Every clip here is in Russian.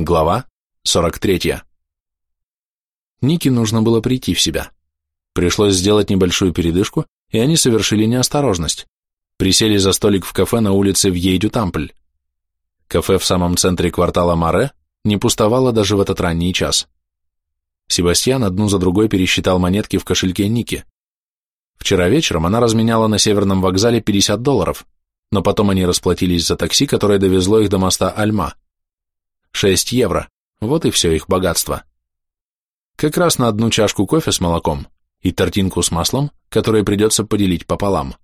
Глава 43. Нике нужно было прийти в себя. Пришлось сделать небольшую передышку, и они совершили неосторожность. Присели за столик в кафе на улице Вьейдю-Тампль. Кафе в самом центре квартала Маре не пустовало даже в этот ранний час. Себастьян одну за другой пересчитал монетки в кошельке Ники. Вчера вечером она разменяла на северном вокзале 50 долларов, но потом они расплатились за такси, которое довезло их до моста Альма. Шесть евро. Вот и все их богатство. Как раз на одну чашку кофе с молоком и тортинку с маслом, которые придется поделить пополам.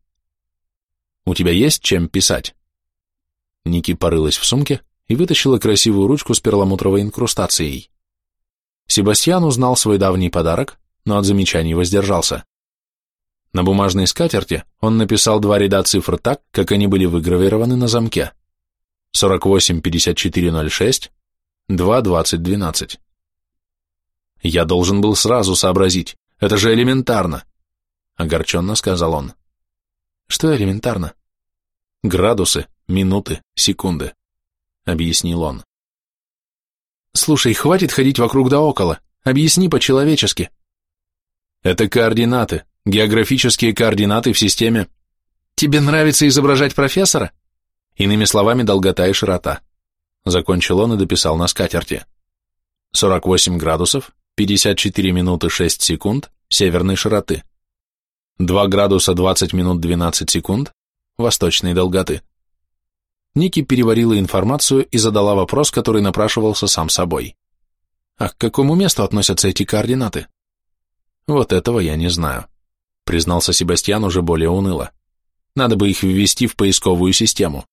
У тебя есть чем писать? Ники порылась в сумке и вытащила красивую ручку с перламутровой инкрустацией. Себастьян узнал свой давний подарок, но от замечаний воздержался. На бумажной скатерти он написал два ряда цифр так, как они были выгравированы на замке. 485406 2.20.12. Я должен был сразу сообразить. Это же элементарно. Огорченно сказал он. Что элементарно? Градусы, минуты, секунды. Объяснил он. Слушай, хватит ходить вокруг да около. Объясни по-человечески. Это координаты, географические координаты в системе. Тебе нравится изображать профессора? Иными словами, долгота и широта. Закончил он и дописал на скатерти. 48 градусов, 54 минуты 6 секунд северной широты. 2 градуса 20 минут 12 секунд восточной долготы. Ники переварила информацию и задала вопрос, который напрашивался сам собой. А к какому месту относятся эти координаты? Вот этого я не знаю, признался Себастьян уже более уныло. Надо бы их ввести в поисковую систему.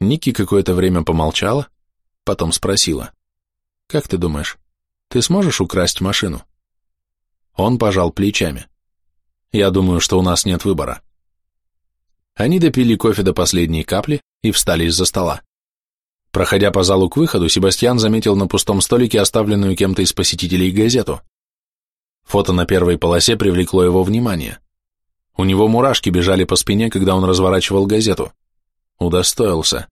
Ники какое-то время помолчала, потом спросила. «Как ты думаешь, ты сможешь украсть машину?» Он пожал плечами. «Я думаю, что у нас нет выбора». Они допили кофе до последней капли и встали из-за стола. Проходя по залу к выходу, Себастьян заметил на пустом столике оставленную кем-то из посетителей газету. Фото на первой полосе привлекло его внимание. У него мурашки бежали по спине, когда он разворачивал газету. Удостоился.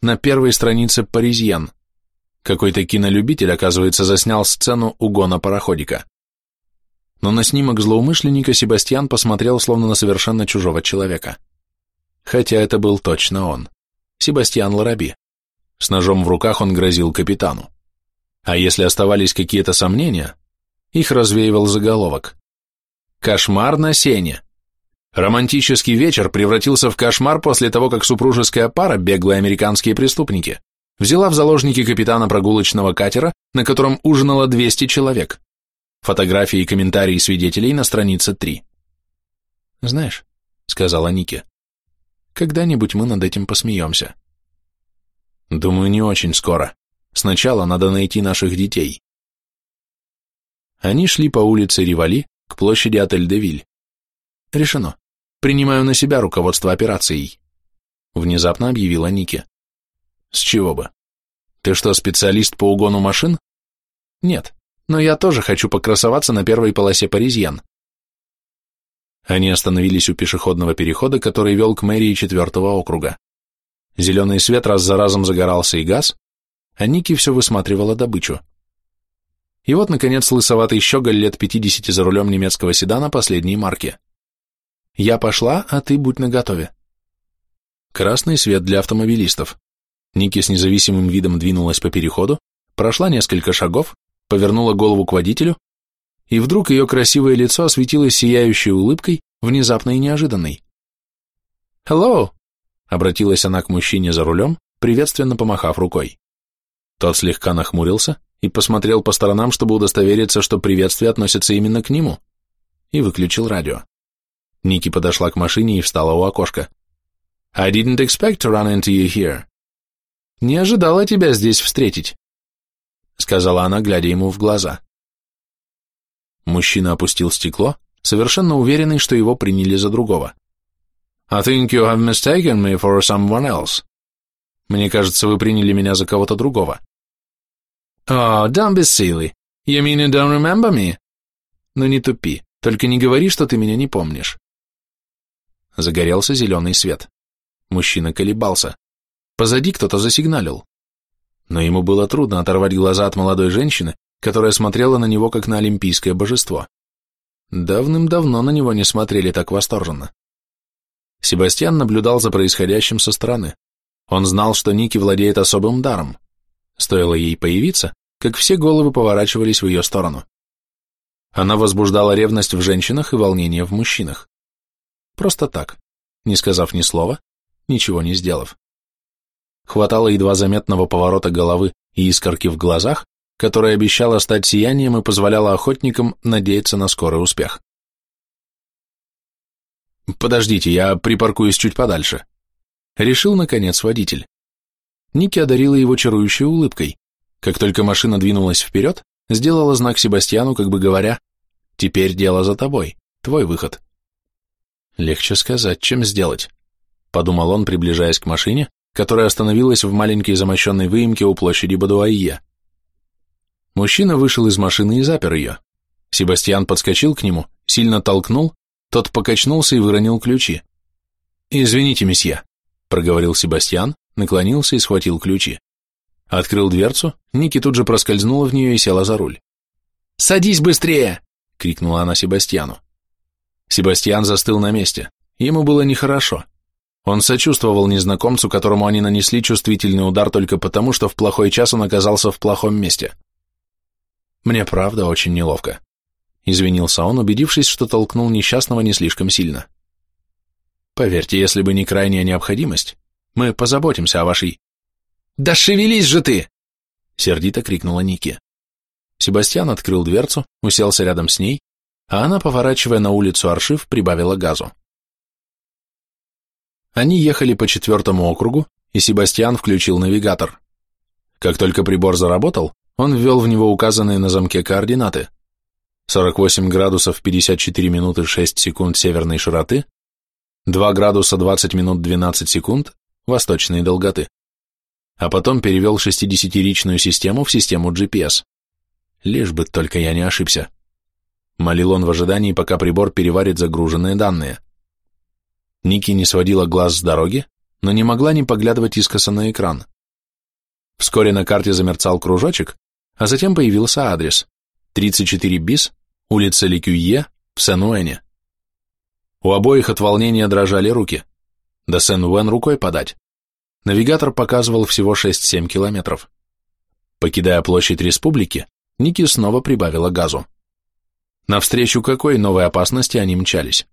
На первой странице «Паризьен». Какой-то кинолюбитель, оказывается, заснял сцену угона пароходика. Но на снимок злоумышленника Себастьян посмотрел словно на совершенно чужого человека. Хотя это был точно он. Себастьян Лараби. С ножом в руках он грозил капитану. А если оставались какие-то сомнения, их развеивал заголовок. «Кошмар на сене. Романтический вечер превратился в кошмар после того, как супружеская пара, беглые американские преступники, взяла в заложники капитана прогулочного катера, на котором ужинало 200 человек. Фотографии и комментарии свидетелей на странице 3. «Знаешь», — сказала Нике, — «когда-нибудь мы над этим посмеемся». «Думаю, не очень скоро. Сначала надо найти наших детей». Они шли по улице Ривали к площади Отель-де-Виль. Решено. Принимаю на себя руководство операцией. Внезапно объявила Ники. С чего бы? Ты что, специалист по угону машин? Нет, но я тоже хочу покрасоваться на первой полосе Паризьен. Они остановились у пешеходного перехода, который вел к мэрии четвертого округа. Зеленый свет раз за разом загорался и газ, а Ники все высматривала добычу. И вот, наконец, лысоватый щеголь лет пятидесяти за рулем немецкого седана последней марки. Я пошла, а ты будь наготове. Красный свет для автомобилистов. Ники с независимым видом двинулась по переходу, прошла несколько шагов, повернула голову к водителю, и вдруг ее красивое лицо осветилось сияющей улыбкой, внезапной и неожиданной. «Hello!» — обратилась она к мужчине за рулем, приветственно помахав рукой. Тот слегка нахмурился и посмотрел по сторонам, чтобы удостовериться, что приветствие относится именно к нему, и выключил радио. Ники подошла к машине и встала у окошка. «I didn't expect to run into you here». «Не ожидала тебя здесь встретить», — сказала она, глядя ему в глаза. Мужчина опустил стекло, совершенно уверенный, что его приняли за другого. «I think you have mistaken me for someone else». «Мне кажется, вы приняли меня за кого-то другого». «Oh, don't be silly. You mean you don't remember me?» «Ну не тупи, только не говори, что ты меня не помнишь». Загорелся зеленый свет. Мужчина колебался. Позади кто-то засигналил. но ему было трудно оторвать глаза от молодой женщины, которая смотрела на него как на олимпийское божество. Давным-давно на него не смотрели так восторженно. Себастьян наблюдал за происходящим со стороны. Он знал, что Ники владеет особым даром. Стоило ей появиться, как все головы поворачивались в ее сторону. Она возбуждала ревность в женщинах и волнение в мужчинах. Просто так, не сказав ни слова, ничего не сделав. Хватало едва заметного поворота головы и искорки в глазах, которая обещала стать сиянием и позволяла охотникам надеяться на скорый успех. «Подождите, я припаркуюсь чуть подальше», — решил, наконец, водитель. Ники одарила его чарующей улыбкой. Как только машина двинулась вперед, сделала знак Себастьяну, как бы говоря, «Теперь дело за тобой, твой выход». Легче сказать, чем сделать, подумал он, приближаясь к машине, которая остановилась в маленькой замощенной выемке у площади Бадуайе. Мужчина вышел из машины и запер ее. Себастьян подскочил к нему, сильно толкнул, тот покачнулся и выронил ключи. «Извините, месье», — проговорил Себастьян, наклонился и схватил ключи. Открыл дверцу, Ники тут же проскользнула в нее и села за руль. «Садись быстрее!» — крикнула она Себастьяну. Себастьян застыл на месте. Ему было нехорошо. Он сочувствовал незнакомцу, которому они нанесли чувствительный удар только потому, что в плохой час он оказался в плохом месте. Мне правда очень неловко. Извинился он, убедившись, что толкнул несчастного не слишком сильно. Поверьте, если бы не крайняя необходимость, мы позаботимся о вашей... «Да шевелись же ты!» Сердито крикнула Ники. Себастьян открыл дверцу, уселся рядом с ней а она, поворачивая на улицу Аршив, прибавила газу. Они ехали по четвертому округу, и Себастьян включил навигатор. Как только прибор заработал, он ввел в него указанные на замке координаты. 48 градусов 54 минуты 6 секунд северной широты, 2 градуса 20 минут 12 секунд восточной долготы. А потом перевел 60-ричную систему в систему GPS. Лишь бы только я не ошибся. Молил он в ожидании, пока прибор переварит загруженные данные. Ники не сводила глаз с дороги, но не могла не поглядывать искоса на экран. Вскоре на карте замерцал кружочек, а затем появился адрес 34 БИС, улица Ликюе, в Сен-Уэне. У обоих от волнения дрожали руки. До Сен-Уэн рукой подать. Навигатор показывал всего 6-7 километров. Покидая площадь республики, Ники снова прибавила газу. Навстречу какой новой опасности они мчались?